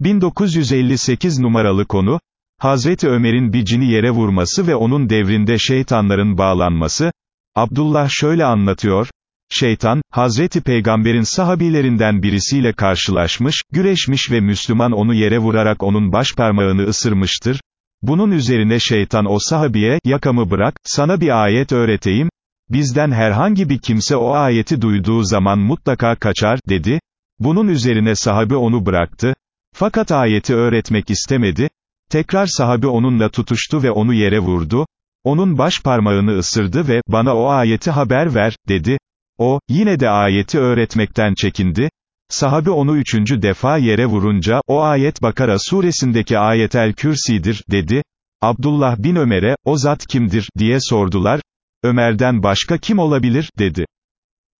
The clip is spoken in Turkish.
1958 numaralı konu, Hazreti Ömer'in bir cini yere vurması ve onun devrinde şeytanların bağlanması, Abdullah şöyle anlatıyor, Şeytan, Hazreti Peygamber'in sahabilerinden birisiyle karşılaşmış, güreşmiş ve Müslüman onu yere vurarak onun baş parmağını ısırmıştır. Bunun üzerine şeytan o sahabiye, yakamı bırak, sana bir ayet öğreteyim, bizden herhangi bir kimse o ayeti duyduğu zaman mutlaka kaçar, dedi. Bunun üzerine sahabi onu bıraktı. Fakat ayeti öğretmek istemedi. Tekrar sahabi onunla tutuştu ve onu yere vurdu. Onun baş parmağını ısırdı ve, bana o ayeti haber ver, dedi. O, yine de ayeti öğretmekten çekindi. Sahabi onu üçüncü defa yere vurunca, o ayet Bakara suresindeki ayetel kürsidir, dedi. Abdullah bin Ömer'e, o zat kimdir, diye sordular. Ömer'den başka kim olabilir, dedi.